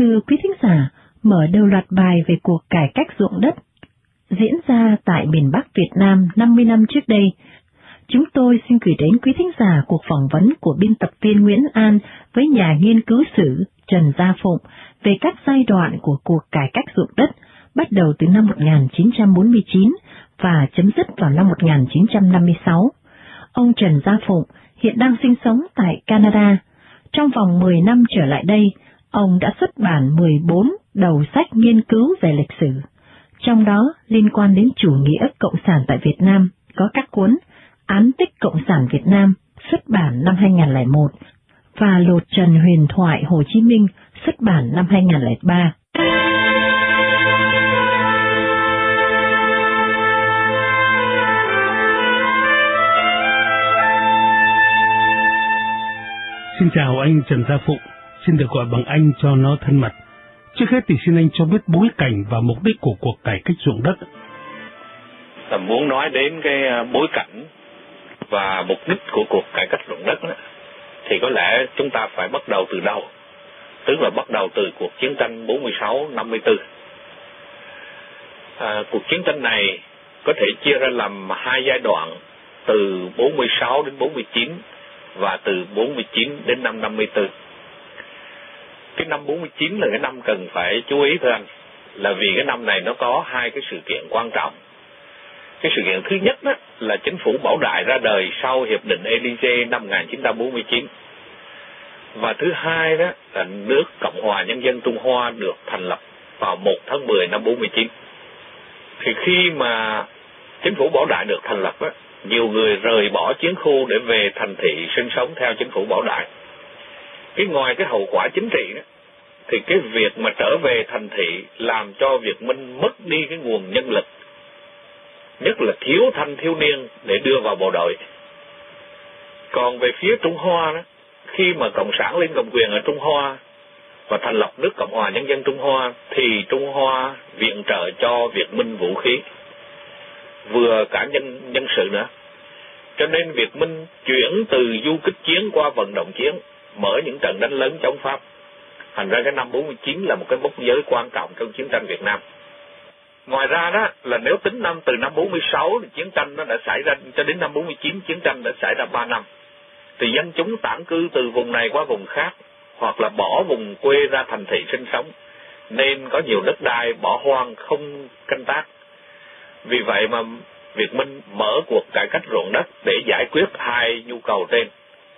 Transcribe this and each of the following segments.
Thưa quý thính giả, mở đầu loạt bài về cuộc cải cách ruộng đất diễn ra tại miền Bắc Việt Nam 50 năm trước đây, chúng tôi xin gửi đến quý thính giả cuộc phỏng vấn của biên tập viên Nguyễn An với nhà nghiên cứu sử Trần Gia Phụng về các giai đoạn của cuộc cải cách ruộng đất bắt đầu từ năm 1949 và chấm dứt vào năm 1956. Ông Trần Gia Phụng hiện đang sinh sống tại Canada. Trong vòng 10 năm trở lại đây, ông đã xuất bản 14 đầu sách nghiên cứu về lịch sử. Trong đó liên quan đến chủ nghĩa Cộng sản tại Việt Nam có các cuốn Án tích Cộng sản Việt Nam, xuất bản năm 2001 và Lột Trần Huyền Thoại Hồ Chí Minh, xuất bản năm 2003. Xin chào anh Trần Gia Phụng xin được gọi bằng anh cho nó thân mật. Trước hết thì xin anh cho biết bối cảnh và mục đích của cuộc cải cách ruộng đất. Tầm muốn nói đến cái à, bối cảnh và mục đích của cuộc cải cách ruộng đất đó, thì có lẽ chúng ta phải bắt đầu từ đâu? Tức là bắt đầu từ cuộc chiến tranh 46-54. À, cuộc chiến tranh này có thể chia ra làm hai giai đoạn từ 46 đến 49 và từ 49 đến năm 54 cái năm 49 là cái năm cần phải chú ý thưa anh là vì cái năm này nó có hai cái sự kiện quan trọng. Cái sự kiện thứ nhất đó là chính phủ bảo đại ra đời sau hiệp định EDG năm 1949 và thứ hai đó là nước Cộng hòa Nhân dân Trung Hoa được thành lập vào 1 tháng 10 năm 49 thì khi mà chính phủ bảo đại được thành lập á, nhiều người rời bỏ chiến khu để về thành thị sinh sống theo chính phủ bảo đại cái ngoài cái hậu quả chính trị đó, thì cái việc mà trở về thành thị làm cho Việt Minh mất đi cái nguồn nhân lực. Nhất là thiếu thanh thiếu niên để đưa vào bộ đội. Còn về phía Trung Hoa đó, khi mà cộng sản lên cầm quyền ở Trung Hoa và thành lập nước Cộng hòa Nhân dân Trung Hoa, thì Trung Hoa viện trợ cho Việt Minh vũ khí. Vừa cả nhân nhân sự nữa. Cho nên Việt Minh chuyển từ du kích chiến qua vận động chiến mở những trận đánh lớn chống Pháp. Thành ra cái năm 49 là một cái mốc giới quan trọng trong chiến tranh Việt Nam. Ngoài ra đó, là nếu tính năm, từ năm 46 thì chiến tranh nó đã xảy ra cho đến năm 49 chiến tranh đã xảy ra 3 năm. Thì dân chúng tản cư từ vùng này qua vùng khác, hoặc là bỏ vùng quê ra thành thị sinh sống, nên có nhiều đất đai bỏ hoang không canh tác. Vì vậy mà Việt Minh mở cuộc cải cách ruộng đất để giải quyết hai nhu cầu trên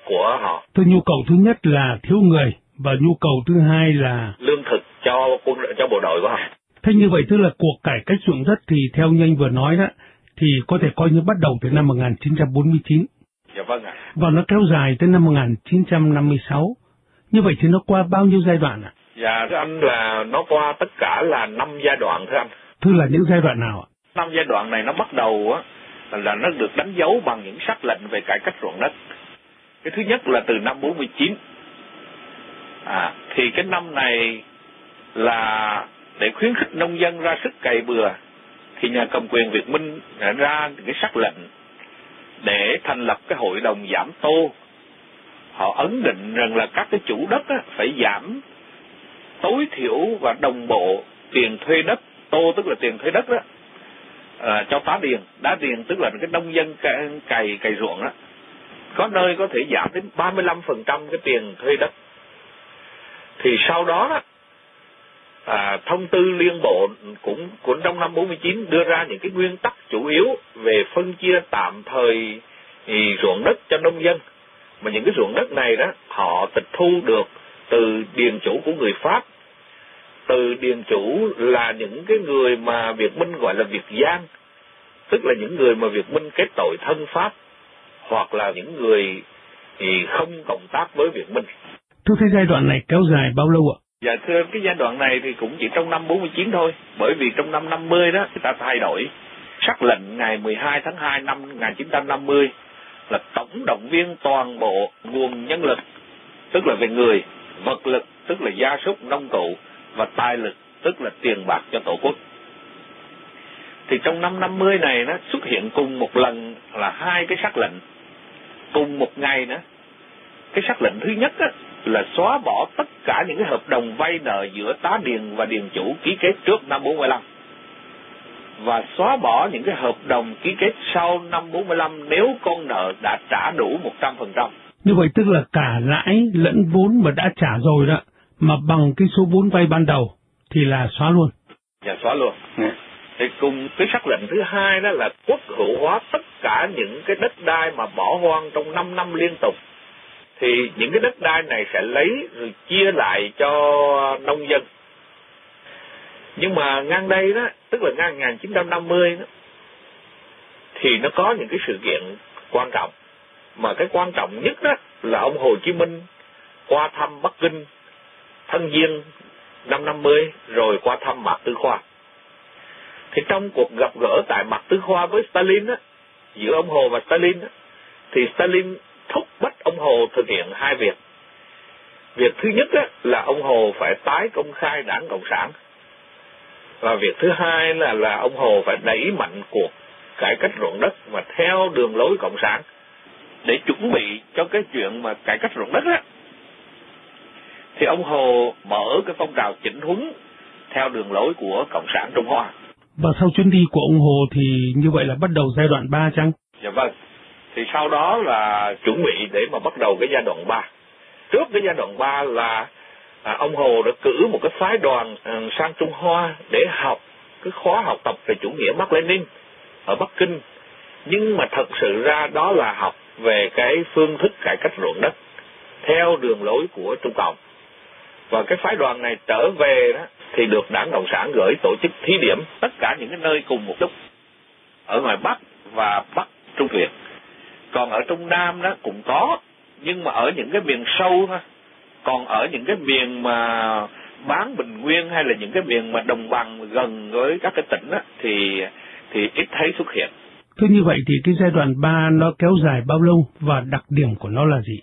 của họ. Tôi nhu cầu thứ nhất là thiếu người và nhu cầu thứ hai là lương thực cho quân cho bộ đội của họ. Thế như vậy tức là cuộc cải cách ruộng đất thì theo như anh vừa nói đó thì có thể coi như bắt đầu từ năm 1949. Dạ vâng ạ. Và nó kéo dài tới năm 1956. Như vậy thì nó qua bao nhiêu giai đoạn ạ? Dạ thưa anh là nó qua tất cả là năm giai đoạn thưa anh. Thưa là những giai đoạn nào ạ? Năm giai đoạn này nó bắt đầu á là nó được đánh dấu bằng những sắc lệnh về cải cách ruộng đất cái thứ nhất là từ năm 49 à, thì cái năm này là để khuyến khích nông dân ra sức cày bừa thì nhà cầm quyền Việt Minh đã ra cái sắc lệnh để thành lập cái hội đồng giảm tô. Họ ấn định rằng là các cái chủ đất á, phải giảm tối thiểu và đồng bộ tiền thuê đất tô tức là tiền thuê đất đó à, cho tá điền. Đá điền tức là cái nông dân cày cày ruộng đó có nơi có thể giảm đến 35% cái tiền thuê đất. Thì sau đó à, thông tư liên bộ cũng cũng trong năm 49 đưa ra những cái nguyên tắc chủ yếu về phân chia tạm thời thì ruộng đất cho nông dân. Mà những cái ruộng đất này đó họ tịch thu được từ điền chủ của người Pháp. Từ điền chủ là những cái người mà Việt Minh gọi là Việt Giang tức là những người mà Việt Minh kết tội thân Pháp hoặc là những người thì không cộng tác với Việt Minh. Thưa cái giai đoạn này kéo dài bao lâu ạ? Dạ thưa cái giai đoạn này thì cũng chỉ trong năm 49 thôi, bởi vì trong năm 50 đó người ta thay đổi sắc lệnh ngày 12 tháng 2 năm 1950 là tổng động viên toàn bộ nguồn nhân lực, tức là về người, vật lực, tức là gia súc, nông cụ và tài lực, tức là tiền bạc cho tổ quốc. Thì trong năm 50 này nó xuất hiện cùng một lần là hai cái sắc lệnh cùng một ngày nữa cái sắc lệnh thứ nhất á, là xóa bỏ tất cả những cái hợp đồng vay nợ giữa tá điền và điền chủ ký kết trước năm 45 và xóa bỏ những cái hợp đồng ký kết sau năm 45 nếu con nợ đã trả đủ 100%. Như vậy tức là cả lãi lẫn vốn mà đã trả rồi đó, mà bằng cái số vốn vay ban đầu thì là xóa luôn. Dạ xóa luôn. Ừ. Thì cùng cái sắc lệnh thứ hai đó là quốc hữu hóa tất cả những cái đất đai mà bỏ hoang trong 5 năm liên tục. Thì những cái đất đai này sẽ lấy rồi chia lại cho nông dân. Nhưng mà ngang đây đó, tức là ngang 1950 đó, thì nó có những cái sự kiện quan trọng. Mà cái quan trọng nhất đó là ông Hồ Chí Minh qua thăm Bắc Kinh, Thân viên năm 50 rồi qua thăm Mạc Tư Khoa. Thì trong cuộc gặp gỡ tại mặt tứ Khoa với Stalin á, giữa ông Hồ và Stalin á, thì Stalin thúc bách ông Hồ thực hiện hai việc. Việc thứ nhất á, là ông Hồ phải tái công khai đảng Cộng sản. Và việc thứ hai là là ông Hồ phải đẩy mạnh cuộc cải cách ruộng đất và theo đường lối Cộng sản để chuẩn bị cho cái chuyện mà cải cách ruộng đất á thì ông Hồ mở cái phong trào chỉnh huấn theo đường lối của Cộng sản Trung Hoa. Và sau chuyến đi của ông Hồ thì như vậy là bắt đầu giai đoạn 3 chăng? Dạ vâng. Thì sau đó là chuẩn bị để mà bắt đầu cái giai đoạn 3. Trước cái giai đoạn 3 là à, ông Hồ đã cử một cái phái đoàn à, sang Trung Hoa để học cái khóa học tập về chủ nghĩa Mark Lenin ở Bắc Kinh. Nhưng mà thật sự ra đó là học về cái phương thức cải cách ruộng đất theo đường lối của Trung Cộng và cái phái đoàn này trở về đó thì được đảng cộng sản gửi tổ chức thí điểm tất cả những cái nơi cùng một lúc ở ngoài bắc và bắc trung việt còn ở trung nam đó cũng có nhưng mà ở những cái miền sâu thôi còn ở những cái miền mà bán bình nguyên hay là những cái miền mà đồng bằng gần với các cái tỉnh đó, thì thì ít thấy xuất hiện. Thế như vậy thì cái giai đoạn 3 nó kéo dài bao lâu và đặc điểm của nó là gì?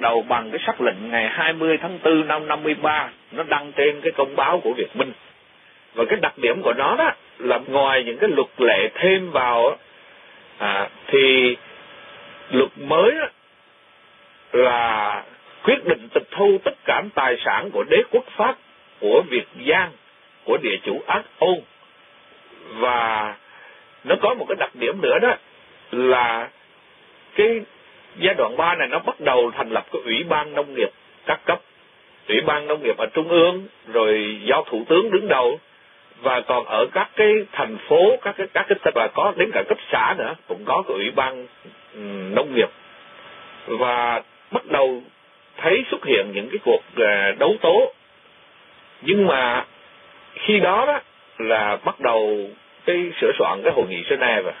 Bắt đầu bằng cái sắc lệnh ngày 20 tháng 4 năm 53, nó đăng trên cái công báo của Việt Minh. Và cái đặc điểm của nó đó là ngoài những cái luật lệ thêm vào à, thì luật mới đó, là quyết định tịch thu tất cả tài sản của đế quốc Pháp, của Việt Giang, của địa chủ Ác Ôn. Và nó có một cái đặc điểm nữa đó là cái giai đoạn 3 này nó bắt đầu thành lập cái ủy ban nông nghiệp các cấp. Ủy ban nông nghiệp ở trung ương rồi do thủ tướng đứng đầu và còn ở các cái thành phố các cái các cái và có đến cả cấp xã nữa cũng có cái ủy ban um, nông nghiệp. Và bắt đầu thấy xuất hiện những cái cuộc uh, đấu tố. Nhưng mà khi đó đó là bắt đầu cái sửa soạn cái hội nghị Geneva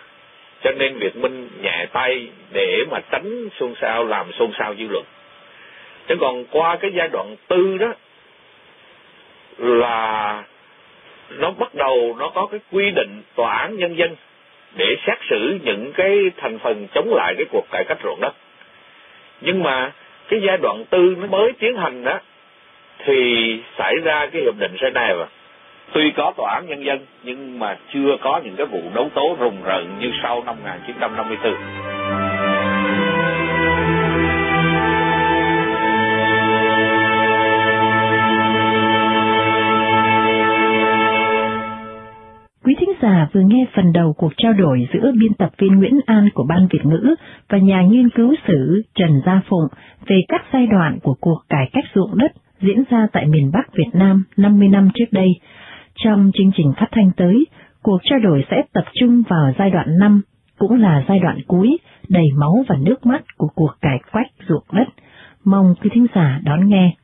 cho nên Việt Minh nhẹ tay để mà tránh xôn xao, làm xôn xao dư luận. Chứ còn qua cái giai đoạn tư đó, là nó bắt đầu nó có cái quy định tòa án nhân dân để xét xử những cái thành phần chống lại cái cuộc cải cách ruộng đất. Nhưng mà cái giai đoạn tư nó mới tiến hành đó, thì xảy ra cái hiệp định Geneva Tuy có tòa án nhân dân nhưng mà chưa có những cái vụ đấu tố rùng rợn như sau năm 1954. Quý thính giả vừa nghe phần đầu cuộc trao đổi giữa biên tập viên Nguyễn An của Ban Việt ngữ và nhà nghiên cứu sử Trần Gia Phụng về các giai đoạn của cuộc cải cách ruộng đất diễn ra tại miền Bắc Việt Nam 50 năm trước đây, trong chương trình phát thanh tới, cuộc trao đổi sẽ tập trung vào giai đoạn 5, cũng là giai đoạn cuối, đầy máu và nước mắt của cuộc cải quách ruộng đất. Mong quý thính giả đón nghe.